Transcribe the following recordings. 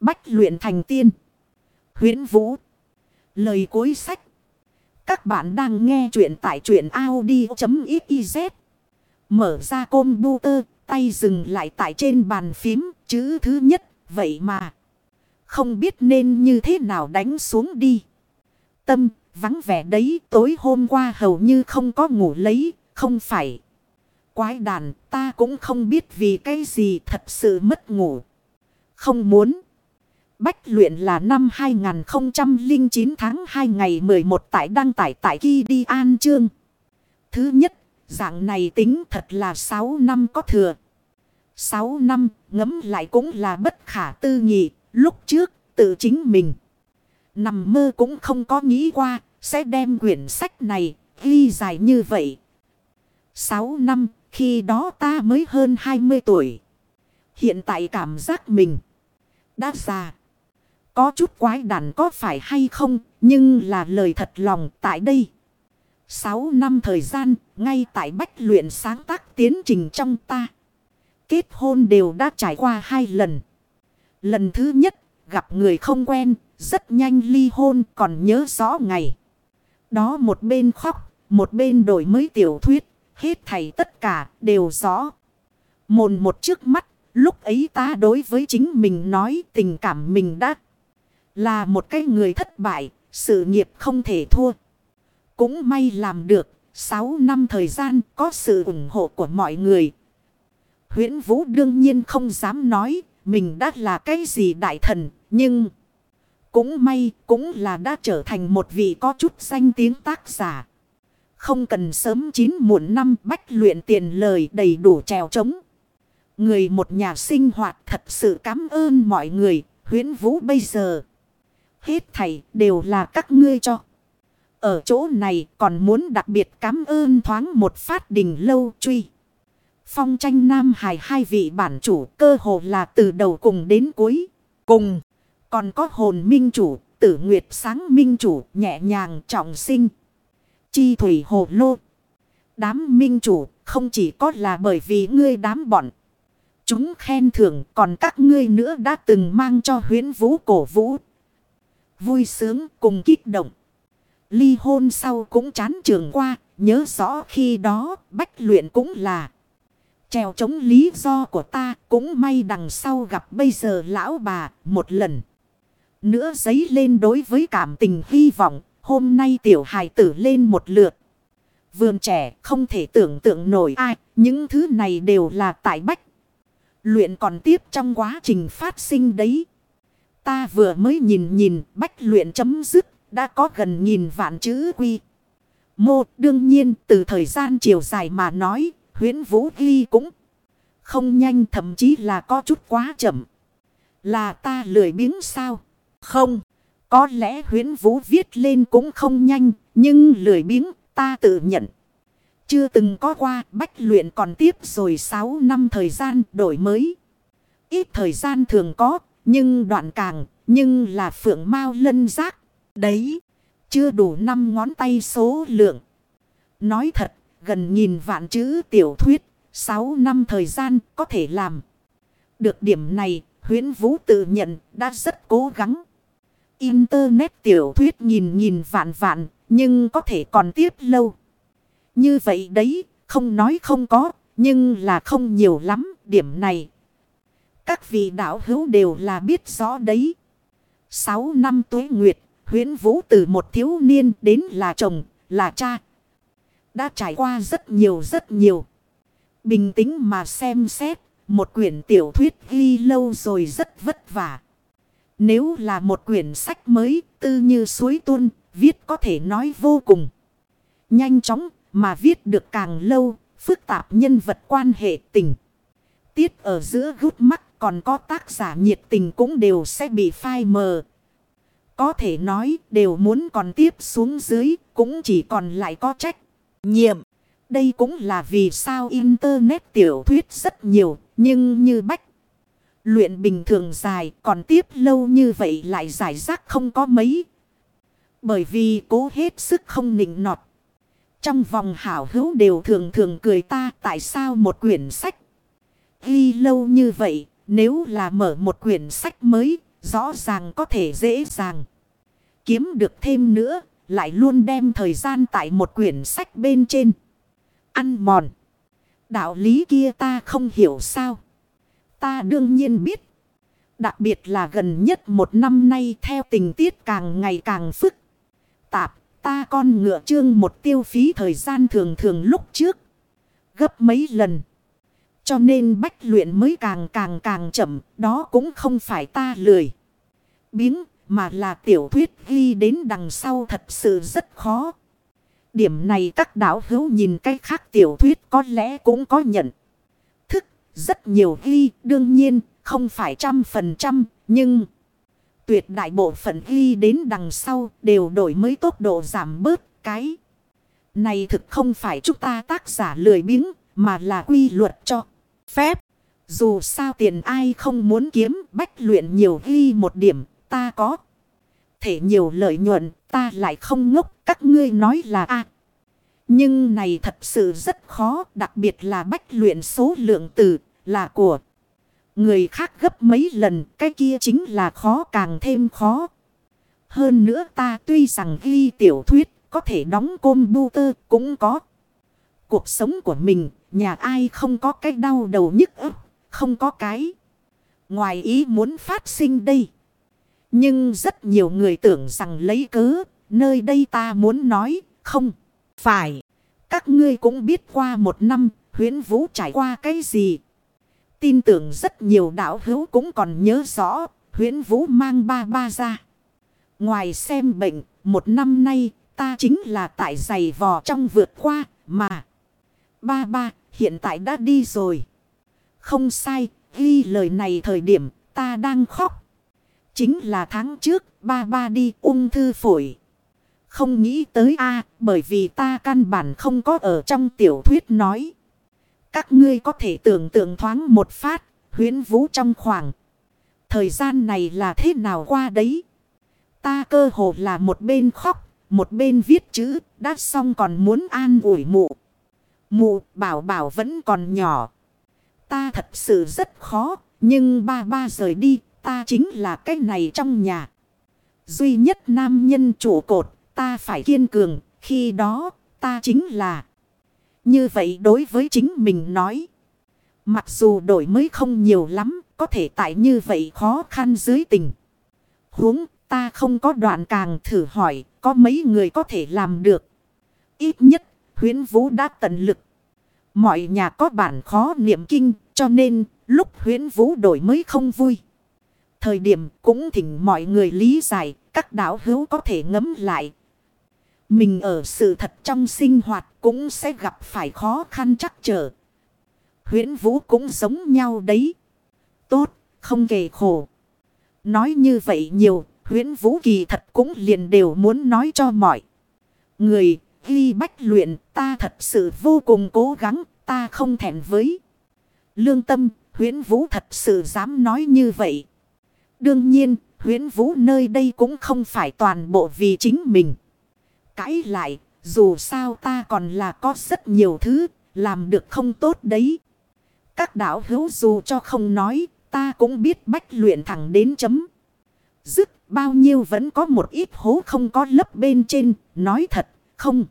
Bách luyện thành tiên. huyễn Vũ. Lời cuối sách. Các bạn đang nghe truyện tại truyện Audi.xyz. Mở ra computer, tay dừng lại tại trên bàn phím, chữ thứ nhất, vậy mà. Không biết nên như thế nào đánh xuống đi. Tâm, vắng vẻ đấy, tối hôm qua hầu như không có ngủ lấy, không phải. Quái đàn, ta cũng không biết vì cái gì thật sự mất ngủ. Không muốn. Bách luyện là năm 2009 tháng 2 ngày 11 tại đăng tải tại Ki Đi An Trương. Thứ nhất, dạng này tính thật là 6 năm có thừa. 6 năm ngấm lại cũng là bất khả tư nghị. Lúc trước tự chính mình. Nằm mơ cũng không có nghĩ qua sẽ đem quyển sách này ghi dài như vậy. 6 năm khi đó ta mới hơn 20 tuổi. Hiện tại cảm giác mình đã già. Có chút quái đản có phải hay không, nhưng là lời thật lòng tại đây. 6 năm thời gian, ngay tại bách luyện sáng tác tiến trình trong ta. Kết hôn đều đã trải qua hai lần. Lần thứ nhất, gặp người không quen, rất nhanh ly hôn còn nhớ rõ ngày. Đó một bên khóc, một bên đổi mới tiểu thuyết, hết thầy tất cả đều rõ. Mồn một trước mắt, lúc ấy ta đối với chính mình nói tình cảm mình đã là một cái người thất bại, sự nghiệp không thể thua. Cũng may làm được, 6 năm thời gian có sự ủng hộ của mọi người. Huyễn Vũ đương nhiên không dám nói mình đã là cái gì đại thần, nhưng cũng may cũng là đã trở thành một vị có chút danh tiếng tác giả. Không cần sớm chín muộn năm bách luyện tiền lời đầy đủ trèo trống. Người một nhà sinh hoạt thật sự cảm ơn mọi người, huyến vũ bây giờ. Hết thảy đều là các ngươi cho. Ở chỗ này còn muốn đặc biệt cảm ơn thoáng một phát đình lâu truy. Phong tranh Nam Hải hai vị bản chủ cơ hồ là từ đầu cùng đến cuối. Cùng còn có hồn minh chủ, tử nguyệt sáng minh chủ nhẹ nhàng trọng sinh. Chi thủy hồ lô. Đám minh chủ không chỉ có là bởi vì ngươi đám bọn. Chúng khen thưởng còn các ngươi nữa đã từng mang cho huyến vũ cổ vũ. Vui sướng cùng kích động. Ly hôn sau cũng chán trường qua. Nhớ rõ khi đó, bách luyện cũng là. Trèo chống lý do của ta cũng may đằng sau gặp bây giờ lão bà một lần. Nữa giấy lên đối với cảm tình hy vọng. Hôm nay tiểu hài tử lên một lượt. Vườn trẻ không thể tưởng tượng nổi ai. Những thứ này đều là tại bách. Luyện còn tiếp trong quá trình phát sinh đấy. Ta vừa mới nhìn nhìn, bách luyện chấm dứt. Đã có gần nghìn vạn chữ quy. Mô, đương nhiên, từ thời gian chiều dài mà nói. huyễn vũ ghi cũng không nhanh, thậm chí là có chút quá chậm. Là ta lười biếng sao? Không. Có lẽ huyến vũ viết lên cũng không nhanh. Nhưng lười biếng, ta tự nhận. Chưa từng có qua, bách luyện còn tiếp rồi 6 năm thời gian đổi mới. Ít thời gian thường có. Nhưng đoạn càng. Nhưng là phượng mau lân giác. Đấy. Chưa đủ 5 ngón tay số lượng. Nói thật. Gần nghìn vạn chữ tiểu thuyết. 6 năm thời gian có thể làm. Được điểm này. Huyến Vũ tự nhận đã rất cố gắng. Internet tiểu thuyết nhìn nhìn vạn vạn, nhưng có thể còn tiếp lâu. Như vậy đấy, không nói không có, nhưng là không nhiều lắm, điểm này. Các vị đạo hữu đều là biết rõ đấy. Sáu năm tuế nguyệt, huyến vũ từ một thiếu niên đến là chồng, là cha. Đã trải qua rất nhiều rất nhiều. Bình tĩnh mà xem xét, một quyển tiểu thuyết ghi lâu rồi rất vất vả. Nếu là một quyển sách mới, tư như suối tuôn, viết có thể nói vô cùng. Nhanh chóng, mà viết được càng lâu, phức tạp nhân vật quan hệ tình. Tiết ở giữa gút mắt còn có tác giả nhiệt tình cũng đều sẽ bị phai mờ. Có thể nói đều muốn còn tiếp xuống dưới, cũng chỉ còn lại có trách, nhiệm. Đây cũng là vì sao Internet tiểu thuyết rất nhiều, nhưng như bách. Luyện bình thường dài còn tiếp lâu như vậy lại giải rác không có mấy. Bởi vì cố hết sức không nịnh nọt. Trong vòng hảo hữu đều thường thường cười ta tại sao một quyển sách ghi lâu như vậy. Nếu là mở một quyển sách mới rõ ràng có thể dễ dàng. Kiếm được thêm nữa, lại luôn đem thời gian tại một quyển sách bên trên. Ăn mòn. Đạo lý kia ta không hiểu sao. Ta đương nhiên biết. Đặc biệt là gần nhất một năm nay theo tình tiết càng ngày càng phức. Tạp, ta con ngựa trương một tiêu phí thời gian thường thường lúc trước. Gấp mấy lần. Cho nên bách luyện mới càng càng càng chậm, đó cũng không phải ta lười. Biếng, mà là tiểu thuyết ghi đến đằng sau thật sự rất khó. Điểm này các đảo hữu nhìn cái khác tiểu thuyết có lẽ cũng có nhận. Thức, rất nhiều ghi, đương nhiên, không phải trăm phần trăm, nhưng... Tuyệt đại bộ phận ghi đến đằng sau đều đổi mới tốc độ giảm bớt cái. Này thực không phải chúng ta tác giả lười biếng, mà là quy luật cho phép. Dù sao tiền ai không muốn kiếm bách luyện nhiều ghi một điểm, ta có. Thể nhiều lợi nhuận, ta lại không ngốc, các ngươi nói là a Nhưng này thật sự rất khó, đặc biệt là bách luyện số lượng từ, là của người khác gấp mấy lần, cái kia chính là khó càng thêm khó. Hơn nữa ta tuy rằng ghi tiểu thuyết, có thể đóng côm bu tơ, cũng có. Cuộc sống của mình, nhà ai không có cái đau đầu nhức ức, không có cái. Ngoài ý muốn phát sinh đây. Nhưng rất nhiều người tưởng rằng lấy cớ, nơi đây ta muốn nói, không, phải. Các ngươi cũng biết qua một năm, huyến vũ trải qua cái gì. Tin tưởng rất nhiều đạo hữu cũng còn nhớ rõ, huyến vũ mang ba ba ra. Ngoài xem bệnh, một năm nay, ta chính là tại giày vò trong vượt qua, mà. Ba ba, hiện tại đã đi rồi. Không sai, ghi lời này thời điểm, ta đang khóc. Chính là tháng trước, ba ba đi ung thư phổi. Không nghĩ tới a bởi vì ta căn bản không có ở trong tiểu thuyết nói. Các ngươi có thể tưởng tượng thoáng một phát, huyến vũ trong khoảng. Thời gian này là thế nào qua đấy? Ta cơ hồ là một bên khóc, một bên viết chữ, đã xong còn muốn an ủi mụ. Mụ bảo bảo vẫn còn nhỏ. Ta thật sự rất khó, nhưng ba ba rời đi, ta chính là cái này trong nhà. Duy nhất nam nhân trụ cột, ta phải kiên cường, khi đó, ta chính là... Như vậy đối với chính mình nói. Mặc dù đổi mới không nhiều lắm, có thể tại như vậy khó khăn dưới tình. Huống ta không có đoạn càng thử hỏi, có mấy người có thể làm được. Ít nhất, huyến vũ đã tận lực. Mọi nhà có bản khó niệm kinh, cho nên lúc huyến vũ đổi mới không vui. Thời điểm cũng thỉnh mọi người lý giải, các đạo hữu có thể ngấm lại, mình ở sự thật trong sinh hoạt cũng sẽ gặp phải khó khăn chắc trở. huyễn Vũ cũng giống nhau đấy. Tốt, không kề khổ. Nói như vậy nhiều, huyễn Vũ kỳ thật cũng liền đều muốn nói cho mọi người. Ghi bách luyện, ta thật sự vô cùng cố gắng, ta không thèm với. Lương tâm, huyễn Vũ thật sự dám nói như vậy. Đương nhiên, huyễn Vũ nơi đây cũng không phải toàn bộ vì chính mình cãi lại, dù sao ta còn là có rất nhiều thứ, làm được không tốt đấy. Các đạo hữu dù cho không nói, ta cũng biết bách luyện thẳng đến chấm. Dứt bao nhiêu vẫn có một ít hố không có lấp bên trên, nói thật, không.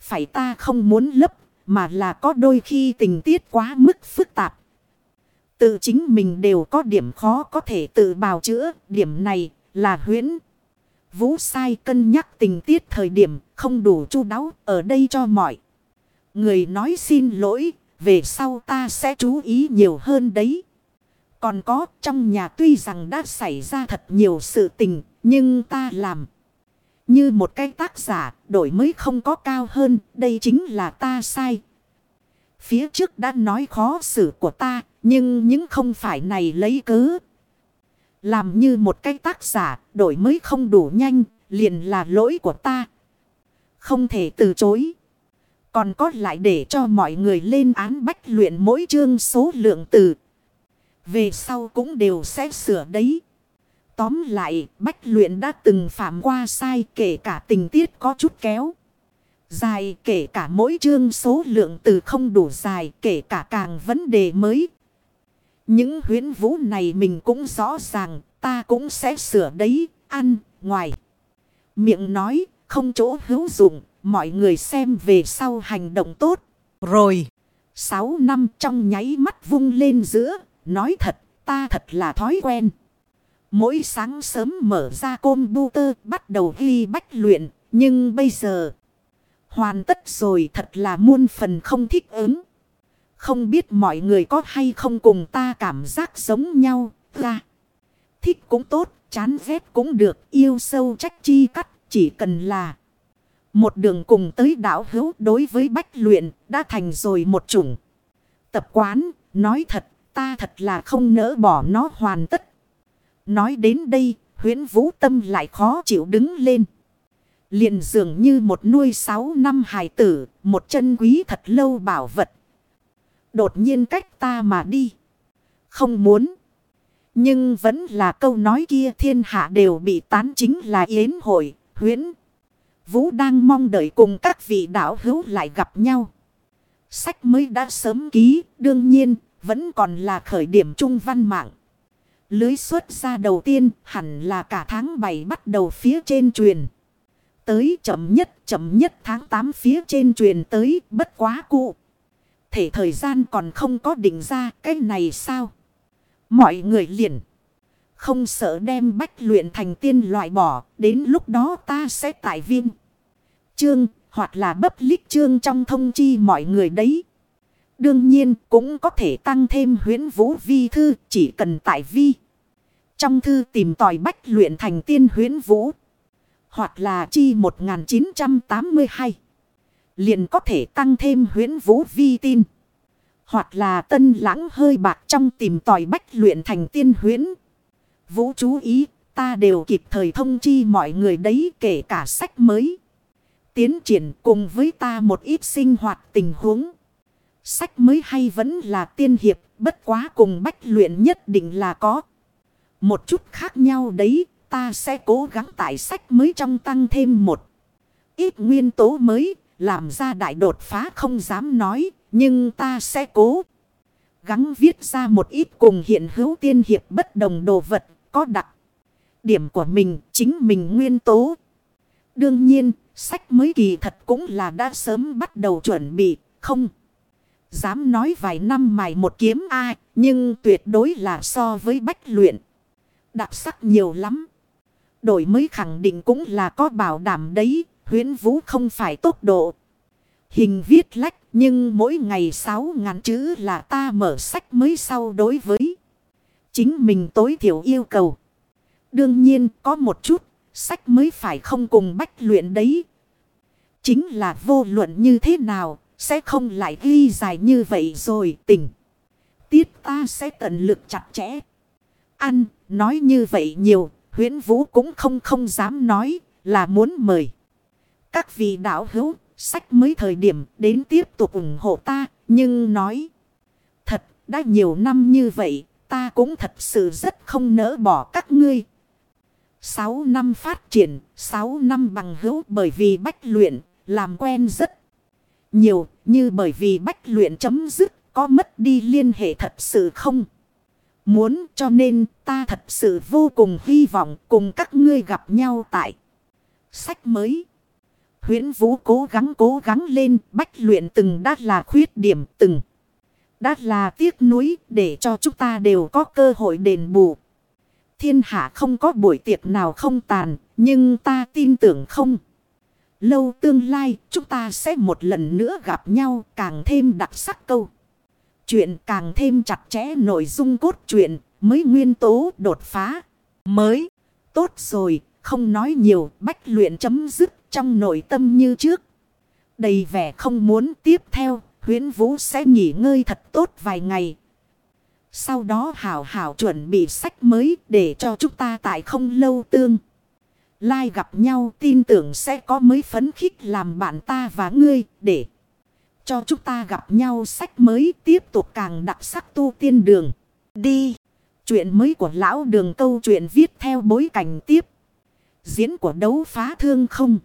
Phải ta không muốn lấp, mà là có đôi khi tình tiết quá mức phức tạp. Tự chính mình đều có điểm khó có thể tự bào chữa, điểm này là huyễn. Vũ sai cân nhắc tình tiết thời điểm không đủ chu đáo ở đây cho mọi. Người nói xin lỗi, về sau ta sẽ chú ý nhiều hơn đấy. Còn có trong nhà tuy rằng đã xảy ra thật nhiều sự tình, nhưng ta làm. Như một cái tác giả, đổi mới không có cao hơn, đây chính là ta sai. Phía trước đã nói khó xử của ta, nhưng những không phải này lấy cớ, làm như một cái tác giả, đổi mới không đủ nhanh, liền là lỗi của ta. Không thể từ chối. Còn có lại để cho mọi người lên án bách luyện mỗi chương số lượng từ. Về sau cũng đều sẽ sửa đấy. Tóm lại, bách luyện đã từng phạm qua sai kể cả tình tiết có chút kéo. Dài kể cả mỗi chương số lượng từ không đủ dài kể cả càng vấn đề mới những huyến vũ này mình cũng rõ ràng, ta cũng sẽ sửa đấy, ăn, ngoài. Miệng nói, không chỗ hữu dụng, mọi người xem về sau hành động tốt. Rồi, sáu năm trong nháy mắt vung lên giữa, nói thật, ta thật là thói quen. Mỗi sáng sớm mở ra computer bắt đầu ghi bách luyện, nhưng bây giờ hoàn tất rồi thật là muôn phần không thích ứng. Không biết mọi người có hay không cùng ta cảm giác giống nhau, ra. Thích cũng tốt, chán ghét cũng được, yêu sâu trách chi cắt, chỉ cần là một đường cùng tới đảo hữu đối với bách luyện đã thành rồi một chủng. Tập quán, nói thật, ta thật là không nỡ bỏ nó hoàn tất. Nói đến đây, Huyễn vũ tâm lại khó chịu đứng lên. liền dường như một nuôi sáu năm hài tử, một chân quý thật lâu bảo vật. Đột nhiên cách ta mà đi. Không muốn. Nhưng vẫn là câu nói kia thiên hạ đều bị tán chính là yến hội, Huyễn Vũ đang mong đợi cùng các vị đạo hữu lại gặp nhau. Sách mới đã sớm ký, đương nhiên, vẫn còn là khởi điểm trung văn mạng. Lưới xuất ra đầu tiên hẳn là cả tháng 7 bắt đầu phía trên truyền. Tới chậm nhất chậm nhất tháng 8 phía trên truyền tới, bất quá cụ. Thể thời gian còn không có định ra, cái này sao? Mọi người liền. Không sợ đem bách luyện thành tiên loại bỏ. Đến lúc đó ta sẽ tại viên. Chương, hoặc là bấp lít chương trong thông chi mọi người đấy. Đương nhiên cũng có thể tăng thêm huyến vũ vi thư, chỉ cần tại vi. Trong thư tìm tòi bách luyện thành tiên huyến vũ. Hoặc là chi 1982. Liền có thể tăng thêm huyến vũ vi tin. Hoặc là tân lãng hơi bạc trong tìm tòi bách luyện thành tiên huyến. Vũ chú ý, ta đều kịp thời thông chi mọi người đấy kể cả sách mới. Tiến triển cùng với ta một ít sinh hoạt tình huống. Sách mới hay vẫn là tiên hiệp, bất quá cùng bách luyện nhất định là có. Một chút khác nhau đấy, ta sẽ cố gắng tại sách mới trong tăng thêm một ít nguyên tố mới, làm ra đại đột phá không dám nói, nhưng ta sẽ cố gắng viết ra một ít cùng hiện hữu tiên hiệp bất đồng đồ vật, có đặc. Điểm của mình, chính mình nguyên tố. Đương nhiên, sách mới kỳ thật cũng là đã sớm bắt đầu chuẩn bị, không. Dám nói vài năm mài một kiếm ai, nhưng tuyệt đối là so với bách luyện. Đặc sắc nhiều lắm. Đổi mới khẳng định cũng là có bảo đảm đấy, huyến vũ không phải tốc độ. Hình viết lách, nhưng mỗi ngày sáu ngàn chữ là ta mở sách mới sau đối với chính mình tối thiểu yêu cầu. Đương nhiên có một chút, sách mới phải không cùng bách luyện đấy. Chính là vô luận như thế nào, sẽ không lại ghi dài như vậy rồi tỉnh Tiết ta sẽ tận lực chặt chẽ. Ăn, nói như vậy nhiều, huyến vũ cũng không không dám nói, là muốn mời. Các vị đạo hữu, sách mới thời điểm đến tiếp tục ủng hộ ta, nhưng nói. Thật, đã nhiều năm như vậy, ta cũng thật sự rất không nỡ bỏ các ngươi. Sáu năm phát triển, sáu năm bằng hữu bởi vì bách luyện, làm quen rất nhiều, như bởi vì bách luyện chấm dứt, có mất đi liên hệ thật sự không? Muốn cho nên ta thật sự vô cùng hy vọng cùng các ngươi gặp nhau tại sách mới. Huyễn Vũ cố gắng cố gắng lên, bách luyện từng đã là khuyết điểm, từng. Đã là tiếc nuối để cho chúng ta đều có cơ hội đền bù. Thiên hạ không có buổi tiệc nào không tàn, nhưng ta tin tưởng không. Lâu tương lai, chúng ta sẽ một lần nữa gặp nhau, càng thêm đặc sắc câu. Chuyện càng thêm chặt chẽ nội dung cốt truyện mới nguyên tố đột phá. Mới. Tốt rồi, không nói nhiều, bách luyện chấm dứt trong nội tâm như trước. Đầy vẻ không muốn tiếp theo, huyến vũ sẽ nghỉ ngơi thật tốt vài ngày. Sau đó hảo hảo chuẩn bị sách mới để cho chúng ta tại không lâu tương. Lai gặp nhau tin tưởng sẽ có mới phấn khích làm bạn ta và ngươi để cho chúng ta gặp nhau sách mới tiếp tục càng đặc sắc tu tiên đường. Đi! Chuyện mới của lão đường câu chuyện viết theo bối cảnh tiếp. Diễn của đấu phá thương không.